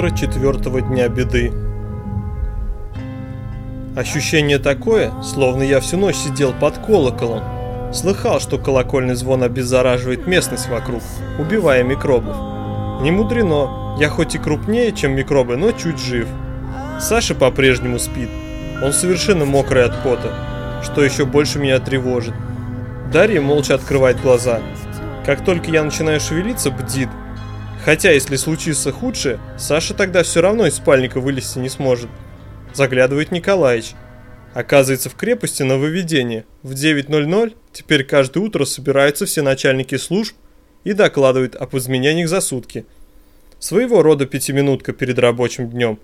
Утро четвертого дня беды. Ощущение такое, словно я всю ночь сидел под колоколом. Слыхал, что колокольный звон обеззараживает местность вокруг, убивая микробов. Не мудрено, я хоть и крупнее, чем микробы, но чуть жив. Саша по-прежнему спит. Он совершенно мокрый от пота, что еще больше меня тревожит. Дарья молча открывает глаза. Как только я начинаю шевелиться, бдит, Хотя, если случится худшее, Саша тогда все равно из спальника вылезти не сможет. Заглядывает Николаевич. Оказывается, в крепости на выведение. В 9.00 теперь каждое утро собираются все начальники служб и докладывают об изменениях за сутки. Своего рода пятиминутка перед рабочим днем.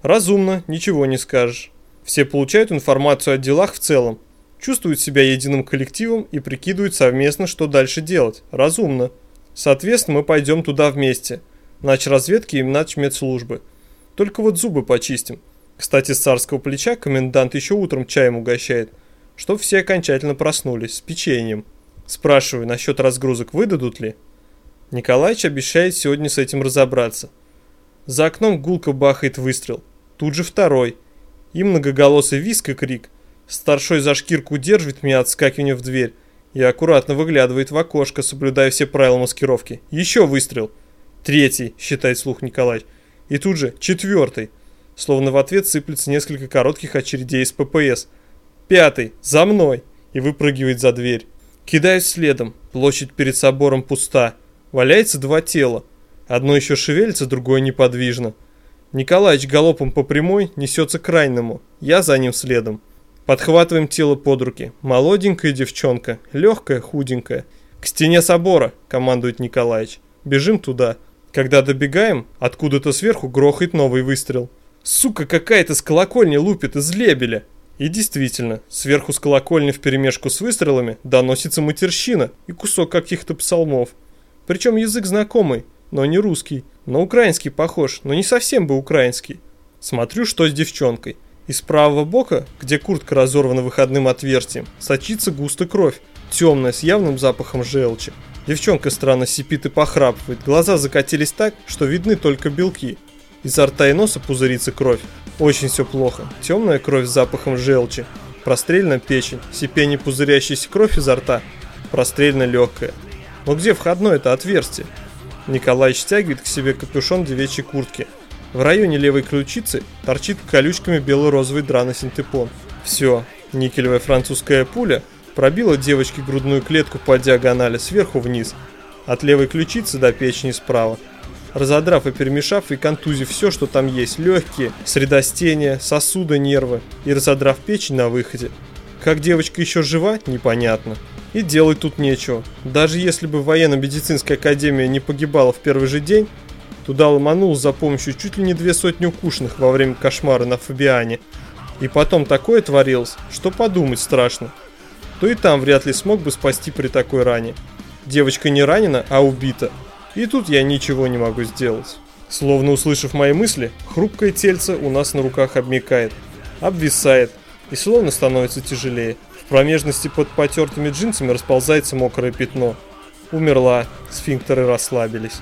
Разумно, ничего не скажешь. Все получают информацию о делах в целом, чувствуют себя единым коллективом и прикидывают совместно, что дальше делать. Разумно. Соответственно, мы пойдем туда вместе. Нач разведки и нач медслужбы. Только вот зубы почистим. Кстати, с царского плеча комендант еще утром чаем угощает, чтоб все окончательно проснулись, с печеньем. Спрашиваю, насчет разгрузок выдадут ли? Николаевич обещает сегодня с этим разобраться. За окном гулко бахает выстрел. Тут же второй. И многоголосый виск и крик. Старшой за шкирку держит меня отскакивание в дверь и аккуратно выглядывает в окошко, соблюдая все правила маскировки. Еще выстрел. Третий, считает слух Николай. И тут же четвертый. Словно в ответ сыплется несколько коротких очередей из ППС. Пятый. За мной. И выпрыгивает за дверь. Кидаюсь следом. Площадь перед собором пуста. Валяется два тела. Одно еще шевелится, другое неподвижно. Николаич галопом по прямой несется к крайнему. Я за ним следом. Подхватываем тело под руки. Молоденькая девчонка, легкая, худенькая. К стене собора, командует Николаевич. Бежим туда. Когда добегаем, откуда-то сверху грохает новый выстрел. Сука какая-то с колокольни лупит из лебеля. И действительно, сверху с колокольни вперемешку с выстрелами доносится матерщина и кусок каких-то псалмов. Причем язык знакомый, но не русский. На украинский похож, но не совсем бы украинский. Смотрю, что с девчонкой. Из правого бока, где куртка разорвана выходным отверстием, сочится густо кровь, темная, с явным запахом желчи. Девчонка странно сипит и похрапывает, глаза закатились так, что видны только белки. Изо рта и носа пузырится кровь. Очень все плохо. Темная кровь с запахом желчи. Прострельна печень, сипение пузырящейся кровь изо рта. Прострельно легкая. Но где входное это отверстие? Николай стягивает к себе капюшон девичьей куртки, в районе левой ключицы торчит колючками бело-розовый драный синтепон. Все, никелевая французская пуля пробила девочке грудную клетку по диагонали сверху вниз, от левой ключицы до печени справа. Разодрав и перемешав и контузив все, что там есть, легкие, средостения, сосуды, нервы, и разодрав печень на выходе. Как девочка еще жива, непонятно. И делать тут нечего. Даже если бы военно-медицинская академия не погибала в первый же день, Туда ломанул за помощью чуть ли не две сотни укушенных во время кошмара на Фабиане. И потом такое творилось, что подумать страшно. То и там вряд ли смог бы спасти при такой ране. Девочка не ранена, а убита. И тут я ничего не могу сделать. Словно услышав мои мысли, хрупкое тельце у нас на руках обмекает, обвисает и словно становится тяжелее. В промежности под потертыми джинсами расползается мокрое пятно. Умерла, сфинктеры расслабились.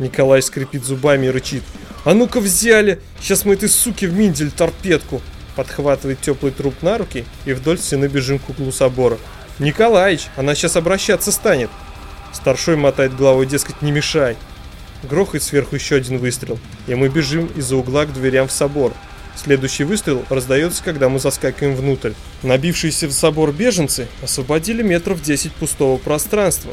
Николай скрипит зубами и рычит. «А ну-ка взяли! Сейчас мы этой суки в миндель торпедку!» Подхватывает теплый труп на руки и вдоль стены бежим к углу собора. «Николаич, она сейчас обращаться станет!» Старшой мотает головой, дескать, не мешай. Грохает сверху еще один выстрел, и мы бежим из-за угла к дверям в собор. Следующий выстрел раздается, когда мы заскакиваем внутрь. Набившиеся в собор беженцы освободили метров 10 пустого пространства.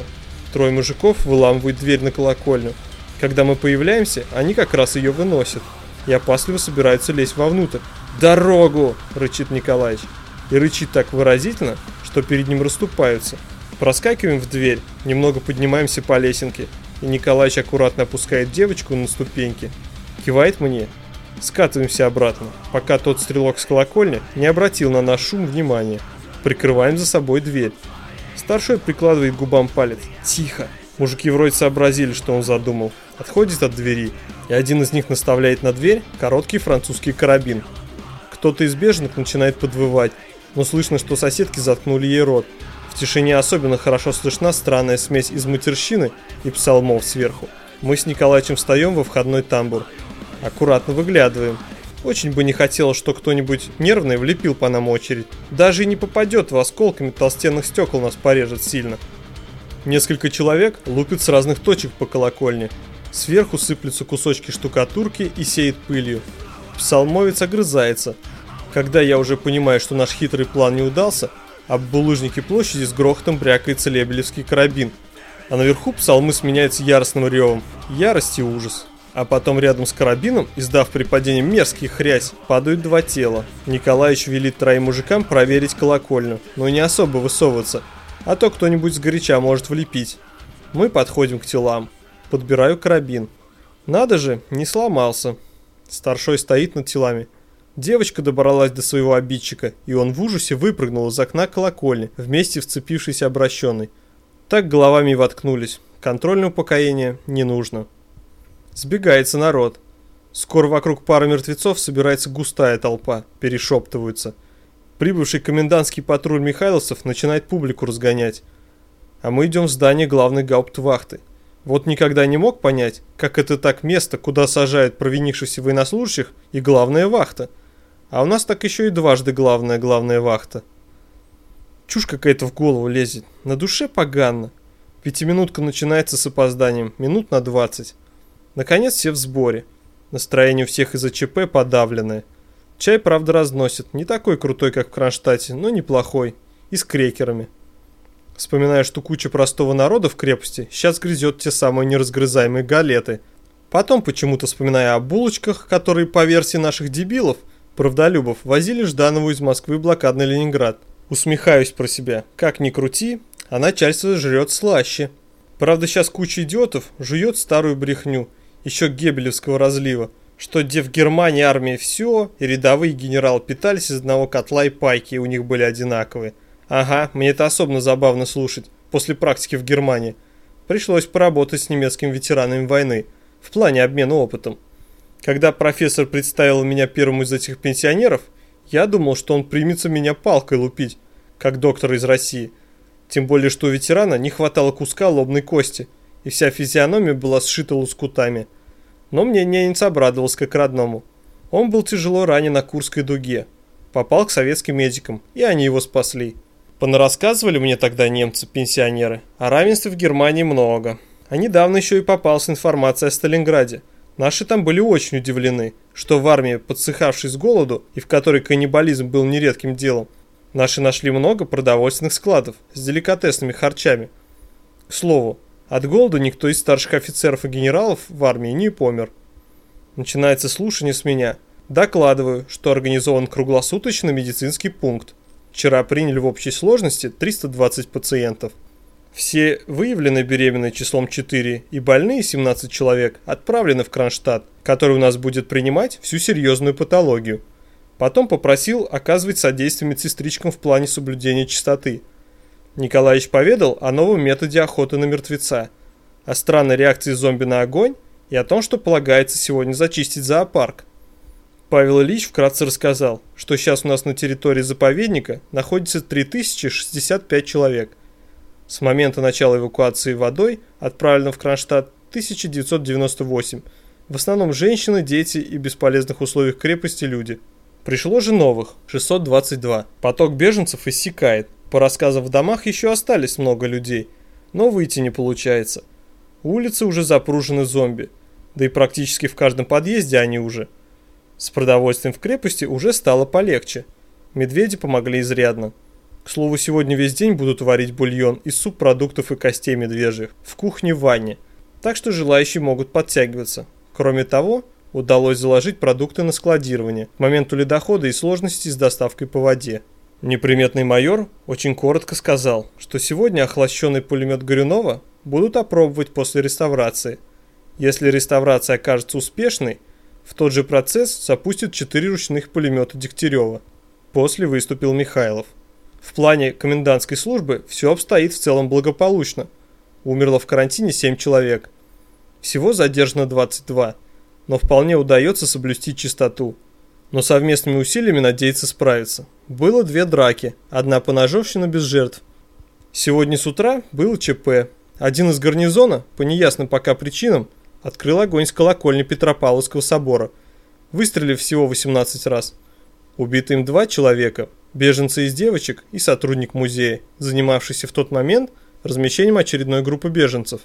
Трое мужиков выламывают дверь на колокольню. Когда мы появляемся, они как раз ее выносят и опасливо собираются лезть вовнутрь. «Дорогу!» – рычит Николаевич. И рычит так выразительно, что перед ним расступаются. Проскакиваем в дверь, немного поднимаемся по лесенке, и Николаевич аккуратно опускает девочку на ступеньки. Кивает мне. Скатываемся обратно, пока тот стрелок с колокольни не обратил на наш шум внимания. Прикрываем за собой дверь. Старшой прикладывает губам палец. «Тихо!» Мужики вроде сообразили, что он задумал. Отходит от двери, и один из них наставляет на дверь короткий французский карабин. Кто-то из беженок начинает подвывать, но слышно, что соседки заткнули ей рот. В тишине особенно хорошо слышна странная смесь из матерщины и псалмов сверху. Мы с Николаевичем встаем во входной тамбур. Аккуратно выглядываем. Очень бы не хотелось, что кто-нибудь нервный влепил по нам очередь. Даже и не попадет в осколками толстенных стекол нас порежет сильно. Несколько человек лупят с разных точек по колокольне. Сверху сыплются кусочки штукатурки и сеет пылью. Псалмовец огрызается. Когда я уже понимаю, что наш хитрый план не удался, об булыжнике площади с грохотом брякается лебелевский карабин. А наверху псалмы сменяются яростным ревом. Ярость и ужас. А потом рядом с карабином, издав при падении мерзкий хрясь, падают два тела. Николаевич велит троим мужикам проверить колокольню, но не особо высовываться, а то кто-нибудь сгоряча может влепить. Мы подходим к телам. Подбираю карабин. Надо же, не сломался. Старшой стоит над телами. Девочка добралась до своего обидчика, и он в ужасе выпрыгнул из окна колокольни, вместе вцепившийся обращенный. Так головами и воткнулись. Контрольное упокоение не нужно. Сбегается народ. Скоро вокруг пары мертвецов собирается густая толпа, перешептываются. Прибывший комендантский патруль Михайловцев начинает публику разгонять. А мы идем в здание главной гауптвахты. Вот никогда не мог понять, как это так место, куда сажают провинившихся военнослужащих и главная вахта. А у нас так еще и дважды главная главная вахта. Чушь какая-то в голову лезет. На душе погано. Пятиминутка начинается с опозданием, минут на двадцать. Наконец все в сборе. Настроение у всех из-за ЧП подавленное. Чай, правда, разносит. Не такой крутой, как в Кронштадте, но неплохой. И с крекерами. Вспоминая, что куча простого народа в крепости сейчас грызет те самые неразгрызаемые галеты. Потом, почему-то вспоминая о булочках, которые, по версии наших дебилов, правдолюбов, возили Жданову из Москвы в блокадный Ленинград. Усмехаюсь про себя. Как ни крути, а начальство жрет слаще. Правда, сейчас куча идиотов жует старую брехню – еще гебелевского разлива, что где в Германии армия все, и рядовые генералы питались из одного котла и пайки, и у них были одинаковые. Ага, мне это особенно забавно слушать, после практики в Германии. Пришлось поработать с немецкими ветеранами войны, в плане обмена опытом. Когда профессор представил меня первому из этих пенсионеров, я думал, что он примется меня палкой лупить, как доктор из России. Тем более, что у ветерана не хватало куска лобной кости – и вся физиономия была сшита лоскутами. Но мне ненец обрадовался как родному. Он был тяжело ранен на Курской дуге. Попал к советским медикам, и они его спасли. Понарассказывали мне тогда немцы-пенсионеры. О равенстве в Германии много. А недавно еще и попалась информация о Сталинграде. Наши там были очень удивлены, что в армии, подсыхавшей с голоду и в которой каннибализм был нередким делом, наши нашли много продовольственных складов с деликатесными харчами. К слову, от голода никто из старших офицеров и генералов в армии не помер. Начинается слушание с меня. Докладываю, что организован круглосуточный медицинский пункт. Вчера приняли в общей сложности 320 пациентов. Все выявлены беременные числом 4 и больные 17 человек отправлены в Кронштадт, который у нас будет принимать всю серьезную патологию. Потом попросил оказывать содействие медсестричкам в плане соблюдения чистоты – Николаевич поведал о новом методе охоты на мертвеца, о странной реакции зомби на огонь и о том, что полагается сегодня зачистить зоопарк. Павел Ильич вкратце рассказал, что сейчас у нас на территории заповедника находится 3065 человек. С момента начала эвакуации водой отправлено в Кронштадт 1998. В основном женщины, дети и в бесполезных условиях крепости люди. Пришло же новых, 622. Поток беженцев иссякает. По рассказам в домах еще остались много людей, но выйти не получается. Улицы уже запружены зомби, да и практически в каждом подъезде они уже. С продовольствием в крепости уже стало полегче. Медведи помогли изрядно. К слову, сегодня весь день будут варить бульон из субпродуктов и костей медвежьих в кухне в ванне, так что желающие могут подтягиваться. Кроме того, удалось заложить продукты на складирование к моменту ледохода и сложностей с доставкой по воде. Неприметный майор очень коротко сказал, что сегодня охлащенный пулемет Горюнова будут опробовать после реставрации. Если реставрация окажется успешной, в тот же процесс запустят четыре ручных пулемета Дегтярева. После выступил Михайлов. В плане комендантской службы все обстоит в целом благополучно. Умерло в карантине 7 человек. Всего задержано 22, но вполне удается соблюсти чистоту но совместными усилиями надеется справиться. Было две драки, одна поножовщина без жертв. Сегодня с утра был ЧП. Один из гарнизона, по неясным пока причинам, открыл огонь с колокольни Петропавловского собора, выстрелив всего 18 раз. Убиты им два человека, беженцы из девочек и сотрудник музея, занимавшийся в тот момент размещением очередной группы беженцев.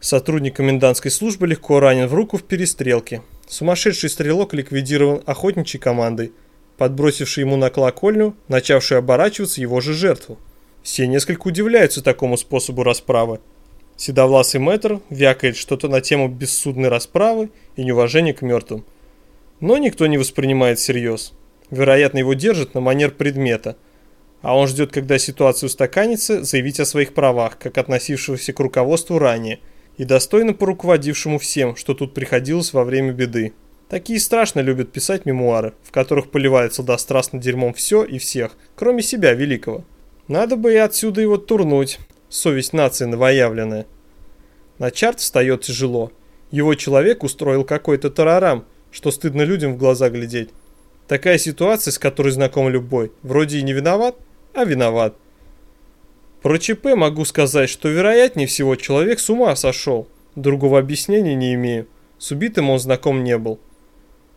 Сотрудник комендантской службы легко ранен в руку в перестрелке. Сумасшедший стрелок ликвидирован охотничьей командой, подбросивший ему на колокольню, начавшую оборачиваться его же жертву. Все несколько удивляются такому способу расправы. Седовласый мэтр вякает что-то на тему бессудной расправы и неуважения к мертвым. Но никто не воспринимает всерьез. Вероятно, его держат на манер предмета. А он ждет, когда ситуация устаканится, заявить о своих правах, как относившегося к руководству ранее, и достойно поруководившему всем, что тут приходилось во время беды. Такие страшно любят писать мемуары, в которых поливает сладострастно дерьмом все и всех, кроме себя великого. Надо бы и отсюда его турнуть, совесть нации новоявленная. На чарт встает тяжело. Его человек устроил какой-то тарарам, что стыдно людям в глаза глядеть. Такая ситуация, с которой знаком любой, вроде и не виноват, а виноват. Про ЧП могу сказать, что вероятнее всего человек с ума сошел. Другого объяснения не имею. С убитым он знаком не был.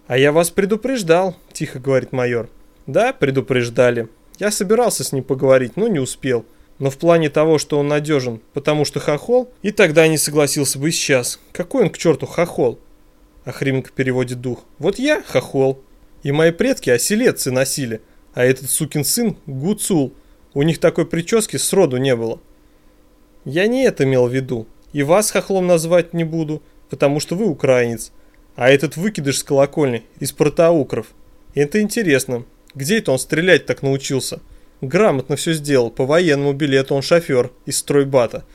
«А я вас предупреждал», – тихо говорит майор. «Да, предупреждали. Я собирался с ним поговорить, но не успел. Но в плане того, что он надежен, потому что хохол, и тогда не согласился бы сейчас. Какой он к черту хохол?» Охрименко переводит дух. «Вот я хохол. И мои предки оселедцы носили, а этот сукин сын гуцул. У них такой прически сроду не было». «Я не это имел в виду. И вас хохлом назвать не буду, потому что вы украинец. А этот выкидыш с колокольни из протоукров. Это интересно. Где это он стрелять так научился? Грамотно все сделал, по военному билету он шофер из стройбата.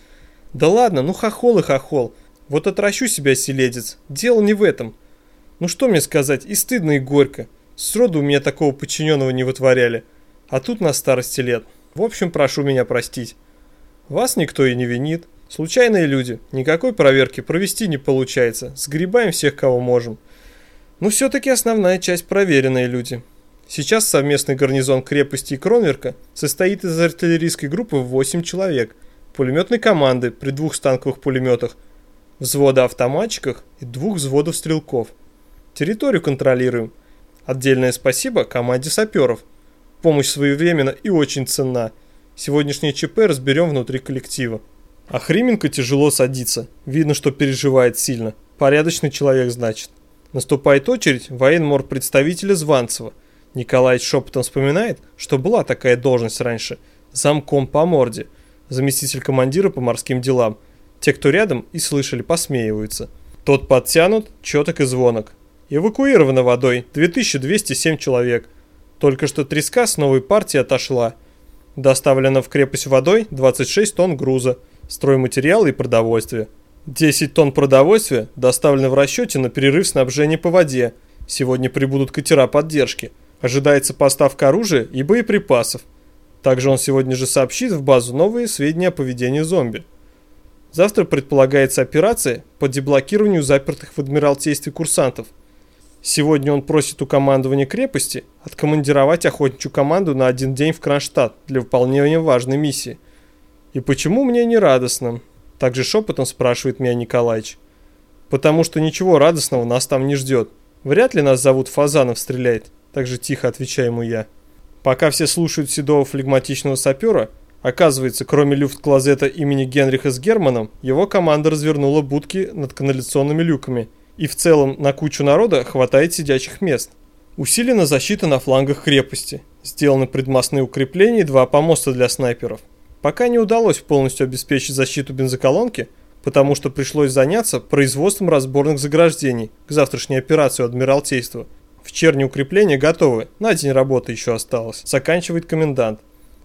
Да ладно, ну хохол и хохол. Вот отращу себя селедец. Дело не в этом. Ну что мне сказать, и стыдно, и горько. Сроду у меня такого подчиненного не вытворяли. А тут на старости лет. В общем, прошу меня простить. Вас никто и не винит. Случайные люди. Никакой проверки провести не получается. Сгребаем всех, кого можем. Но все-таки основная часть проверенные люди. Сейчас совместный гарнизон крепости и Кронверка состоит из артиллерийской группы в 8 человек, пулеметной команды при двух станковых пулеметах, взвода автоматчиках и двух взводов стрелков. Территорию контролируем. Отдельное спасибо команде саперов. Помощь своевременна и очень ценна. Сегодняшнее ЧП разберем внутри коллектива. А Хрименко тяжело садится. Видно, что переживает сильно. Порядочный человек, значит. Наступает очередь военмор представителя Званцева – Николай шепотом вспоминает, что была такая должность раньше – замком по морде, заместитель командира по морским делам. Те, кто рядом и слышали, посмеиваются. Тот подтянут, четок и звонок. Эвакуировано водой 2207 человек. Только что треска с новой партии отошла. Доставлено в крепость водой 26 тонн груза, стройматериалы и продовольствие. 10 тонн продовольствия доставлены в расчете на перерыв снабжения по воде. Сегодня прибудут катера поддержки – Ожидается поставка оружия и боеприпасов. Также он сегодня же сообщит в базу новые сведения о поведении зомби. Завтра предполагается операция по деблокированию запертых в Адмиралтействе курсантов. Сегодня он просит у командования крепости откомандировать охотничью команду на один день в Кронштадт для выполнения важной миссии. И почему мне не радостно? Также шепотом спрашивает меня Николаевич. Потому что ничего радостного нас там не ждет. Вряд ли нас зовут Фазанов стрелять. Также тихо отвечаю ему я. Пока все слушают седого флегматичного сапера, оказывается, кроме люфт-клозета имени Генриха с Германом, его команда развернула будки над канализационными люками. И в целом на кучу народа хватает сидячих мест. Усилена защита на флангах крепости. Сделаны предмостные укрепления и два помоста для снайперов. Пока не удалось полностью обеспечить защиту бензоколонки, потому что пришлось заняться производством разборных заграждений к завтрашней операции Адмиралтейства – Вечерние укрепления готовы, на день работы еще осталось, заканчивает комендант.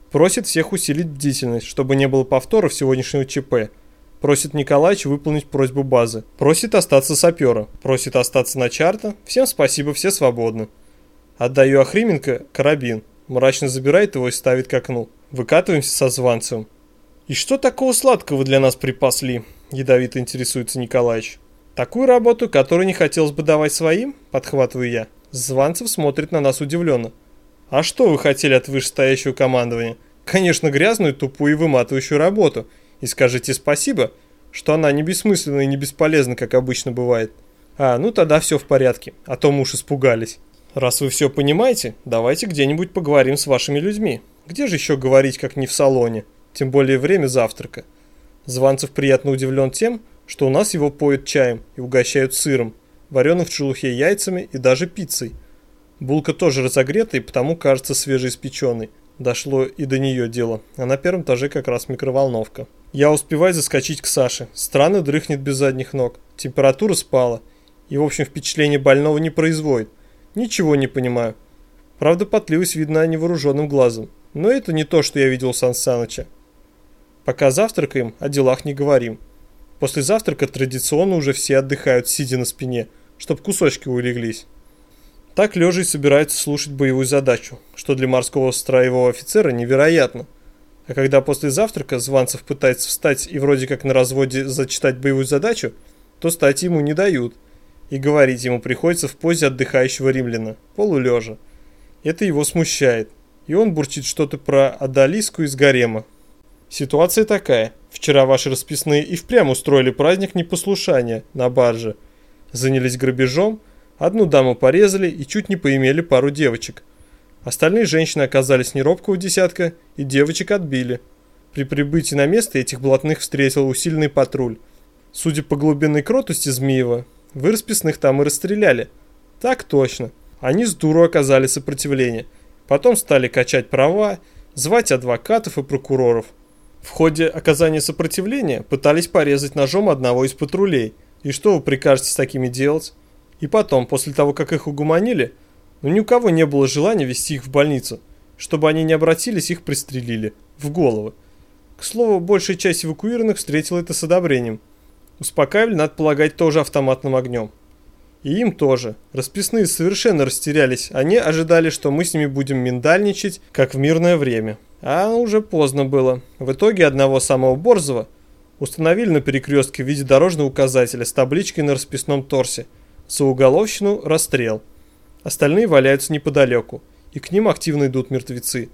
Просит всех усилить бдительность, чтобы не было повторов сегодняшнего ЧП. Просит Николаевич выполнить просьбу базы. Просит остаться сапера. Просит остаться на чарта. Всем спасибо, все свободны. Отдаю Охрименко карабин. Мрачно забирает его и ставит к окну. Выкатываемся со Званцевым. «И что такого сладкого для нас припасли?» Ядовито интересуется Николаевич. «Такую работу, которую не хотелось бы давать своим?» Подхватываю я. Званцев смотрит на нас удивленно. «А что вы хотели от вышестоящего командования? Конечно, грязную, тупую и выматывающую работу. И скажите спасибо, что она не бессмысленна и не бесполезна, как обычно бывает. А, ну тогда все в порядке, а то мы уж испугались. Раз вы все понимаете, давайте где-нибудь поговорим с вашими людьми. Где же еще говорить, как не в салоне? Тем более время завтрака. Званцев приятно удивлен тем, что у нас его поют чаем и угощают сыром, вареным в шелухе яйцами и даже пиццей. Булка тоже разогрета и потому кажется свежеиспеченной. Дошло и до нее дело, а на первом этаже как раз микроволновка. Я успеваю заскочить к Саше. Странно дрыхнет без задних ног. Температура спала. И в общем впечатление больного не производит. Ничего не понимаю. Правда, потливость видна невооруженным глазом. Но это не то, что я видел у Сан Саныча. Пока завтракаем, о делах не говорим. После завтрака традиционно уже все отдыхают, сидя на спине, чтоб кусочки улеглись. Так лежа и собираются слушать боевую задачу, что для морского строевого офицера невероятно. А когда после завтрака Званцев пытается встать и вроде как на разводе зачитать боевую задачу, то стать ему не дают. И говорить ему приходится в позе отдыхающего римляна, полулежа. Это его смущает. И он бурчит что-то про Адалиску из гарема. Ситуация такая. Вчера ваши расписные и впрямь устроили праздник непослушания на барже. Занялись грабежом, Одну даму порезали и чуть не поимели пару девочек. Остальные женщины оказались неробкого десятка и девочек отбили. При прибытии на место этих блатных встретил усиленный патруль. Судя по глубинной кротости Змеева, вы расписных там и расстреляли. Так точно. Они с дуру оказали сопротивление. Потом стали качать права, звать адвокатов и прокуроров. В ходе оказания сопротивления пытались порезать ножом одного из патрулей. И что вы прикажете с такими делать? И потом, после того, как их угуманили, ну ни у кого не было желания вести их в больницу. Чтобы они не обратились, их пристрелили. В головы. К слову, большая часть эвакуированных встретила это с одобрением. Успокаивали, надо полагать, тоже автоматным огнем. И им тоже. Расписные совершенно растерялись. Они ожидали, что мы с ними будем миндальничать, как в мирное время. А уже поздно было. В итоге одного самого Борзова установили на перекрестке в виде дорожного указателя с табличкой на расписном торсе – за уголовщину – расстрел. Остальные валяются неподалеку, и к ним активно идут мертвецы.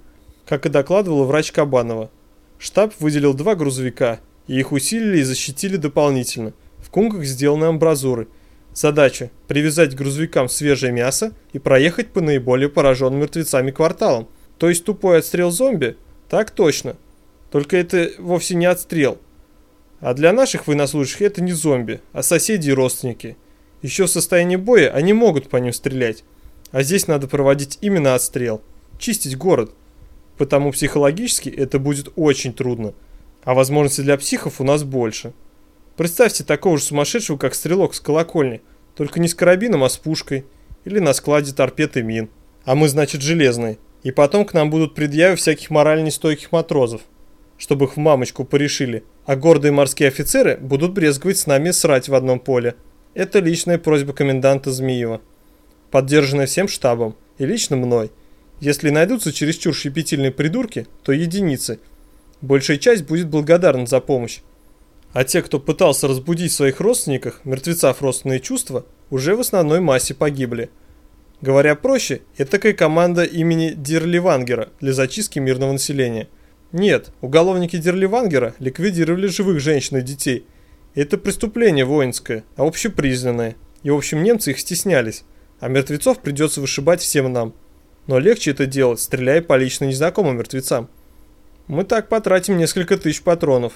Как и докладывала врач Кабанова. Штаб выделил два грузовика, и их усилили и защитили дополнительно. В кунгах сделаны амбразуры. Задача – привязать к грузовикам свежее мясо и проехать по наиболее пораженным мертвецами кварталам. То есть тупой отстрел зомби? Так точно. Только это вовсе не отстрел. А для наших военнослужащих это не зомби, а соседи и родственники – еще в состоянии боя они могут по ним стрелять. А здесь надо проводить именно отстрел. Чистить город. Потому психологически это будет очень трудно. А возможностей для психов у нас больше. Представьте такого же сумасшедшего, как стрелок с колокольни. Только не с карабином, а с пушкой. Или на складе торпед и мин. А мы, значит, железные. И потом к нам будут предъявы всяких морально нестойких матрозов. Чтобы их в мамочку порешили. А гордые морские офицеры будут брезговать с нами срать в одном поле. Это личная просьба коменданта Змеева, поддержанная всем штабом и лично мной. Если найдутся чересчур щепетильные придурки, то единицы. Большая часть будет благодарна за помощь. А те, кто пытался разбудить в своих родственниках мертвецов родственные чувства, уже в основной массе погибли. Говоря проще, это такая команда имени Дирливангера для зачистки мирного населения. Нет, уголовники Дирливангера ликвидировали живых женщин и детей – это преступление воинское, а общепризнанное. И в общем немцы их стеснялись, а мертвецов придется вышибать всем нам. Но легче это делать, стреляя по лично незнакомым мертвецам. Мы так потратим несколько тысяч патронов.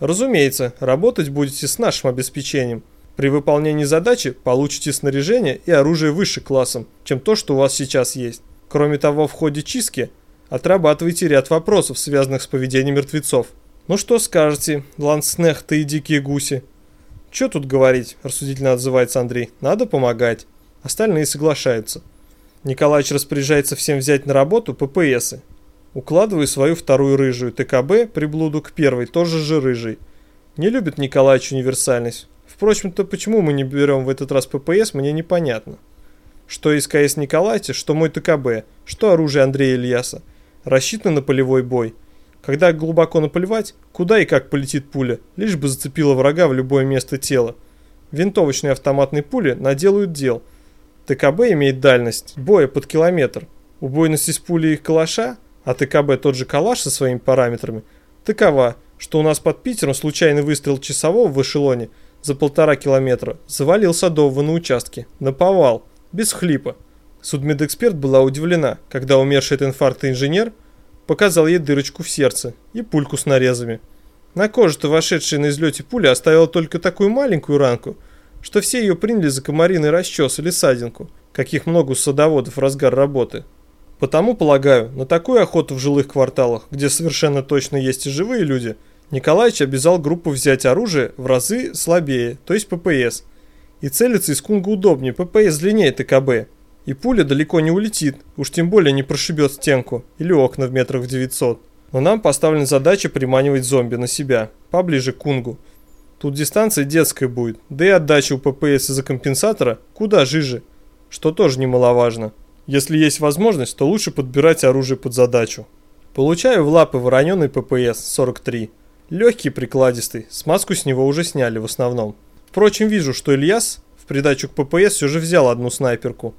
Разумеется, работать будете с нашим обеспечением. При выполнении задачи получите снаряжение и оружие выше классом, чем то, что у вас сейчас есть. Кроме того, в ходе чистки отрабатывайте ряд вопросов, связанных с поведением мертвецов. «Ну что скажете, ланснехты и дикие гуси?» «Чё тут говорить?» – рассудительно отзывается Андрей. «Надо помогать». Остальные соглашаются. Николаевич распоряжается всем взять на работу ППСы. Укладываю свою вторую рыжую ТКБ, приблуду к первой, тоже же рыжий. Не любит Николаевич универсальность. Впрочем-то, почему мы не берем в этот раз ППС, мне непонятно. Что СКС Николаевича, что мой ТКБ, что оружие Андрея Ильяса. Рассчитано на полевой бой. Когда глубоко наплевать, куда и как полетит пуля, лишь бы зацепила врага в любое место тела. Винтовочные автоматные пули наделают дел. ТКБ имеет дальность боя под километр. Убойность из пули их калаша, а ТКБ тот же калаш со своими параметрами, такова, что у нас под Питером случайный выстрел часового в эшелоне за полтора километра завалил Садового на участке, наповал, без хлипа. Судмедэксперт была удивлена, когда умерший от инфаркта инженер показал ей дырочку в сердце и пульку с нарезами. На коже-то вошедшая на излете пуля оставила только такую маленькую ранку, что все ее приняли за комариный расчес или садинку, каких много у садоводов в разгар работы. Потому, полагаю, на такую охоту в жилых кварталах, где совершенно точно есть и живые люди, Николаевич обязал группу взять оружие в разы слабее, то есть ППС. И целиться из кунга удобнее, ППС длиннее ТКБ. И пуля далеко не улетит, уж тем более не прошибет стенку или окна в метрах в 900. Но нам поставлена задача приманивать зомби на себя, поближе к кунгу. Тут дистанция детская будет, да и отдача у ППС из-за компенсатора куда жиже, что тоже немаловажно. Если есть возможность, то лучше подбирать оружие под задачу. Получаю в лапы вороненый ППС-43. Легкий, прикладистый, смазку с него уже сняли в основном. Впрочем, вижу, что Ильяс в придачу к ППС все же взял одну снайперку.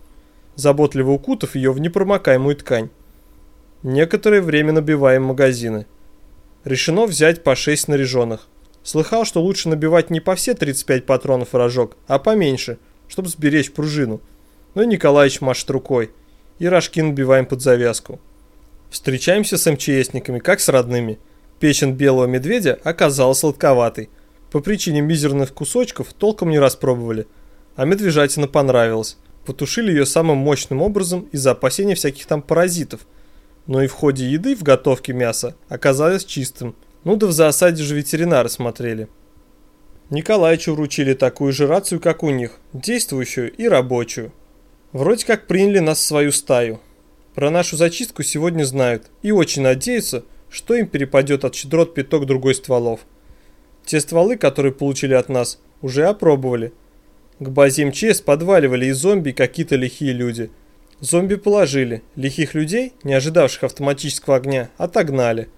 Заботливо укутав ее в непромокаемую ткань. Некоторое время набиваем магазины. Решено взять по 6 снаряженных. Слыхал, что лучше набивать не по все 35 патронов рожок, а поменьше, чтобы сберечь пружину. Но Николаевич машет рукой. И рожки набиваем под завязку. Встречаемся с МЧСниками, как с родными. Печень белого медведя оказалась сладковатой. По причине мизерных кусочков толком не распробовали. А медвежатина понравилась. Потушили ее самым мощным образом из-за опасения всяких там паразитов. Но и в ходе еды в готовке мяса оказалось чистым. Ну да в засаде же ветеринары смотрели. Николаевичу вручили такую же рацию, как у них, действующую и рабочую. Вроде как приняли нас в свою стаю. Про нашу зачистку сегодня знают и очень надеются, что им перепадет от щедрот пяток другой стволов. Те стволы, которые получили от нас, уже опробовали. К базе МЧС подваливали и зомби, и какие-то лихие люди. Зомби положили, лихих людей, не ожидавших автоматического огня, отогнали.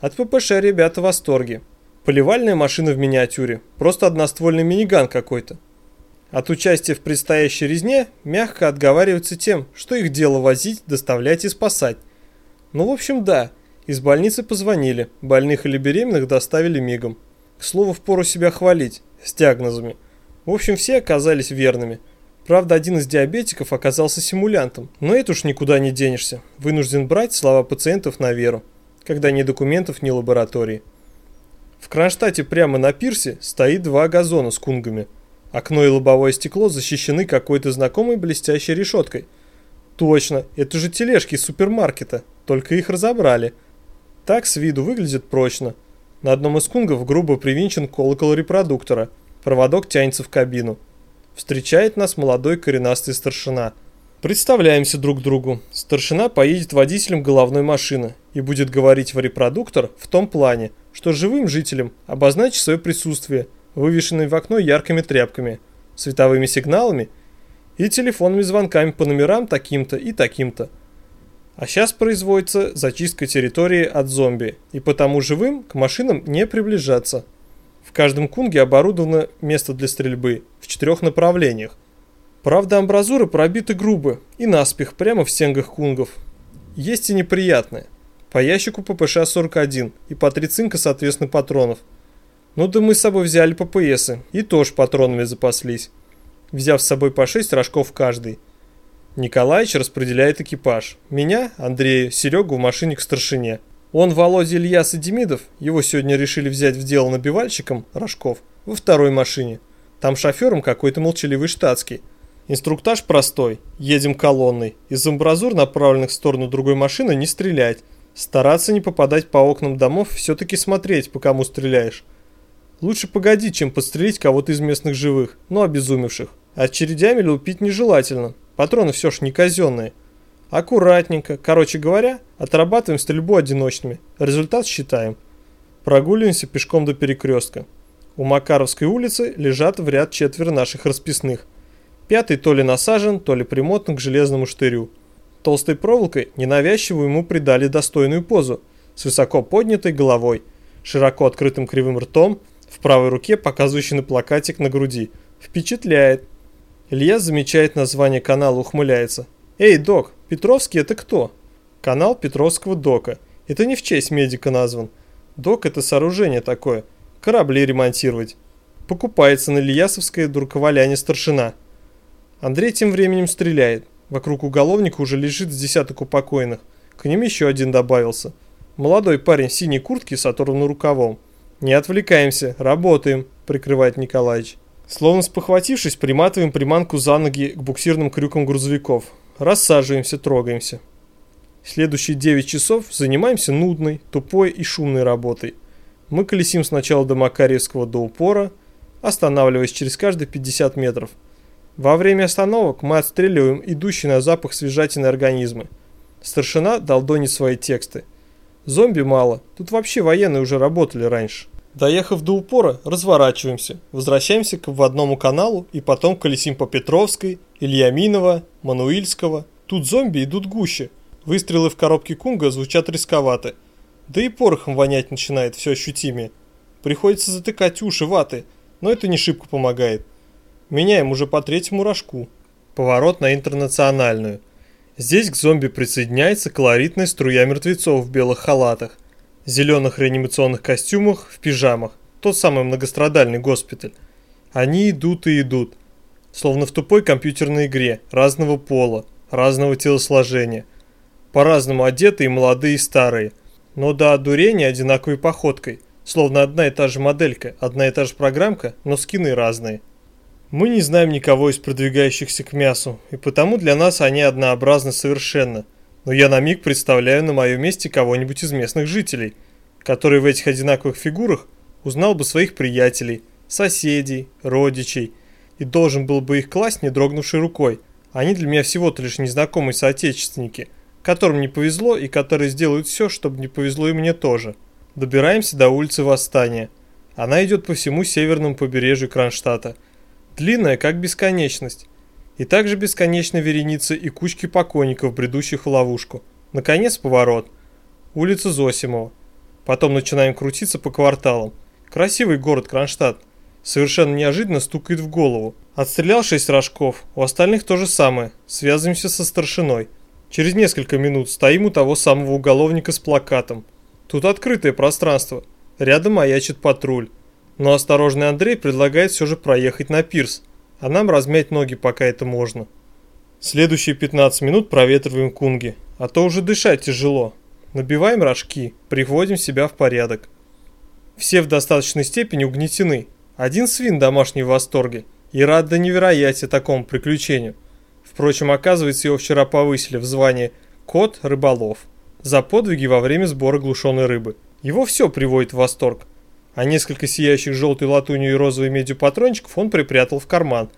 От ППШ ребята в восторге. Поливальная машина в миниатюре, просто одноствольный миниган какой-то. От участия в предстоящей резне мягко отговариваются тем, что их дело возить, доставлять и спасать. Ну, в общем, да, из больницы позвонили, больных или беременных доставили мигом. К слову, впору себя хвалить, с диагнозами. В общем, все оказались верными. Правда, один из диабетиков оказался симулянтом, но это уж никуда не денешься. Вынужден брать слова пациентов на веру, когда ни документов, ни лаборатории. В Кронштадте прямо на пирсе стоит два газона с кунгами – Окно и лобовое стекло защищены какой-то знакомой блестящей решеткой. Точно, это же тележки из супермаркета, только их разобрали. Так с виду выглядит прочно. На одном из кунгов грубо привинчен колокол репродуктора. Проводок тянется в кабину. Встречает нас молодой коренастый старшина. Представляемся друг другу. Старшина поедет водителем головной машины и будет говорить в репродуктор в том плане, что живым жителям обозначить свое присутствие – вывешенный в окно яркими тряпками, световыми сигналами и телефонными звонками по номерам таким-то и таким-то. А сейчас производится зачистка территории от зомби, и потому живым к машинам не приближаться. В каждом кунге оборудовано место для стрельбы в четырех направлениях. Правда, амбразуры пробиты грубо и наспех прямо в стенгах кунгов. Есть и неприятное. По ящику ППШ-41 и по три цинка соответственно патронов – ну да мы с собой взяли ППСы и тоже патронами запаслись, взяв с собой по 6 рожков каждый. Николаевич распределяет экипаж. Меня, Андрея, Серегу в машине к старшине. Он, Володя, Ильяс и Демидов, его сегодня решили взять в дело набивальщиком, рожков, во второй машине. Там шофером какой-то молчаливый штатский. Инструктаж простой. Едем колонной. Из амбразур, направленных в сторону другой машины, не стрелять. Стараться не попадать по окнам домов, все-таки смотреть, по кому стреляешь. Лучше погодить, чем подстрелить кого-то из местных живых, но обезумевших. Очередями лупить нежелательно. Патроны все ж не казенные. Аккуратненько, короче говоря, отрабатываем стрельбу одиночными. Результат считаем. Прогуливаемся пешком до перекрестка. У Макаровской улицы лежат в ряд четверо наших расписных. Пятый то ли насажен, то ли примотан к железному штырю. Толстой проволокой ненавязчиво ему придали достойную позу, с высоко поднятой головой, широко открытым кривым ртом – в правой руке показывающий на плакатик на груди. Впечатляет. Илья замечает название канала, ухмыляется. «Эй, док, Петровский это кто?» Канал Петровского дока. Это не в честь медика назван. Док это сооружение такое. Корабли ремонтировать. Покупается на Ильясовское дурковаляне старшина. Андрей тем временем стреляет. Вокруг уголовника уже лежит с десяток упокоенных. К ним еще один добавился. Молодой парень в синей куртке с оторванным рукавом. «Не отвлекаемся, работаем», – прикрывает Николаевич. Словно спохватившись, приматываем приманку за ноги к буксирным крюкам грузовиков. Рассаживаемся, трогаемся. Следующие 9 часов занимаемся нудной, тупой и шумной работой. Мы колесим сначала до Макарьевского до упора, останавливаясь через каждые 50 метров. Во время остановок мы отстреливаем идущие на запах свежатины организмы. Старшина долдонит свои тексты. Зомби мало, тут вообще военные уже работали раньше. Доехав до упора, разворачиваемся, возвращаемся к обводному каналу и потом колесим по Петровской, Ильяминова, Мануильского. Тут зомби идут гуще, Выстрелы в коробке Кунга звучат рисковато. Да и порохом вонять начинает все ощутимее. Приходится затыкать уши ваты, но это не шибко помогает. Меняем уже по третьему рожку. Поворот на интернациональную. Здесь к зомби присоединяется колоритная струя мертвецов в белых халатах, зеленых реанимационных костюмах, в пижамах. Тот самый многострадальный госпиталь. Они идут и идут, словно в тупой компьютерной игре, разного пола, разного телосложения – по-разному одетые, молодые и старые, но до одурения одинаковой походкой, словно одна и та же моделька, одна и та же программка, но скины разные. Мы не знаем никого из продвигающихся к мясу, и потому для нас они однообразны совершенно. Но я на миг представляю на моем месте кого-нибудь из местных жителей, который в этих одинаковых фигурах узнал бы своих приятелей, соседей, родичей, и должен был бы их класть, не дрогнувшей рукой. Они для меня всего-то лишь незнакомые соотечественники – которым не повезло и которые сделают все, чтобы не повезло и мне тоже. Добираемся до улицы Восстания. Она идет по всему северному побережью Кронштадта. Длинная, как бесконечность. И также бесконечна вереница и кучки покойников, бредущих в ловушку. Наконец поворот. Улица Зосимова. Потом начинаем крутиться по кварталам. Красивый город Кронштадт. Совершенно неожиданно стукает в голову. Отстрелял шесть рожков, у остальных то же самое. Связываемся со старшиной. Через несколько минут стоим у того самого уголовника с плакатом. Тут открытое пространство. Рядом маячит патруль. Но осторожный Андрей предлагает все же проехать на пирс, а нам размять ноги, пока это можно. Следующие 15 минут проветриваем кунги, а то уже дышать тяжело. Набиваем рожки, приводим себя в порядок. Все в достаточной степени угнетены. Один свин домашний в восторге и рад до невероятия такому приключению – Впрочем, оказывается, его вчера повысили в звании «Кот-рыболов» за подвиги во время сбора глушеной рыбы. Его все приводит в восторг. А несколько сияющих желтой латунью и розовой медью патрончиков он припрятал в карман.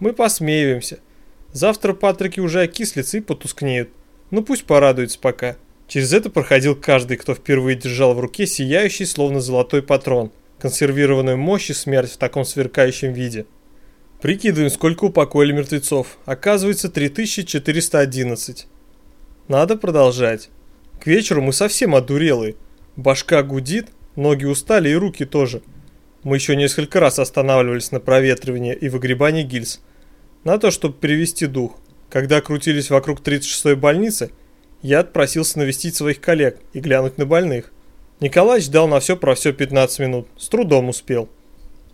Мы посмеиваемся. Завтра Патрики уже окислятся и потускнеют. Ну пусть порадуется пока. Через это проходил каждый, кто впервые держал в руке сияющий, словно золотой патрон, консервированную мощь и смерть в таком сверкающем виде. Прикидываем, сколько упокоили мертвецов. Оказывается, 3411. Надо продолжать. К вечеру мы совсем одурелые. Башка гудит, ноги устали и руки тоже. Мы еще несколько раз останавливались на проветривание и выгребание гильз. На то, чтобы перевести дух. Когда крутились вокруг 36-й больницы, я отпросился навестить своих коллег и глянуть на больных. Николай ждал на все про все 15 минут. С трудом успел.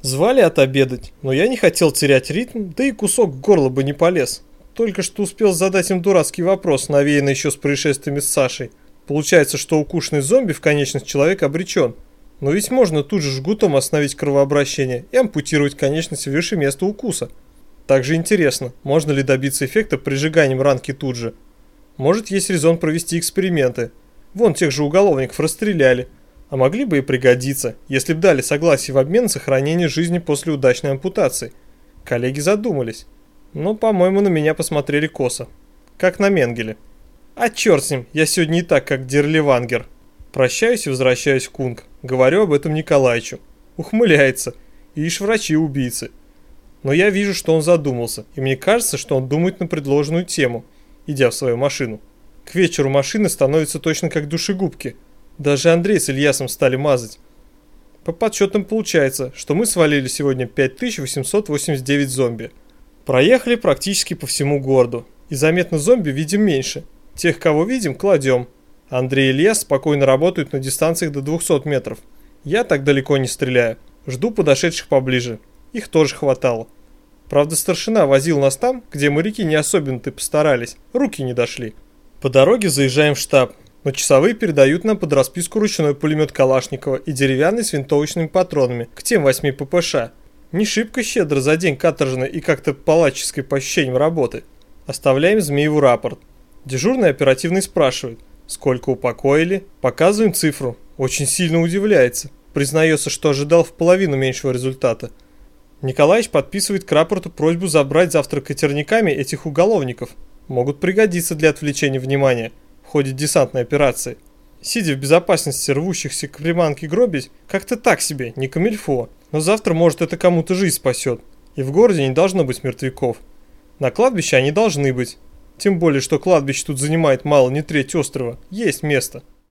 Звали отобедать, но я не хотел терять ритм, да и кусок горла бы не полез. Только что успел задать им дурацкий вопрос, навеянный еще с происшествиями с Сашей. Получается, что укушенный зомби в конечность человек обречен. Но ведь можно тут же жгутом остановить кровообращение и ампутировать конечность выше места укуса. Также интересно, можно ли добиться эффекта прижиганием ранки тут же. Может есть резон провести эксперименты. Вон тех же уголовников расстреляли, а могли бы и пригодиться, если б дали согласие в обмен на сохранение жизни после удачной ампутации. Коллеги задумались. Но, по-моему, на меня посмотрели косо. Как на Менгеле. А черт с ним, я сегодня не так, как Дерливангер. Прощаюсь и возвращаюсь в Кунг. Говорю об этом Николаевичу. Ухмыляется. Ишь врачи-убийцы. Но я вижу, что он задумался, и мне кажется, что он думает на предложенную тему, идя в свою машину. К вечеру машины становятся точно как душегубки – даже Андрей с Ильясом стали мазать. По подсчетам получается, что мы свалили сегодня 5889 зомби. Проехали практически по всему городу. И заметно зомби видим меньше. Тех, кого видим, кладем. Андрей и Илья спокойно работают на дистанциях до 200 метров. Я так далеко не стреляю. Жду подошедших поближе. Их тоже хватало. Правда, старшина возил нас там, где моряки не особенно-то постарались. Руки не дошли. По дороге заезжаем в штаб. Но часовые передают нам под расписку ручной пулемет Калашникова и деревянный с винтовочными патронами к тем 8 ППШ. Не шибко щедро за день каторжной и как-то палаческой по ощущениям работы. Оставляем Змееву рапорт. Дежурный оперативный спрашивает, сколько упокоили, показываем цифру. Очень сильно удивляется. Признается, что ожидал в половину меньшего результата. Николаевич подписывает к рапорту просьбу забрать завтра катерниками этих уголовников. Могут пригодиться для отвлечения внимания в ходе десантной операции. Сидя в безопасности рвущихся к приманке гробить, как-то так себе, не камильфо. Но завтра, может, это кому-то жизнь спасет. И в городе не должно быть мертвяков. На кладбище они должны быть. Тем более, что кладбище тут занимает мало не треть острова. Есть место.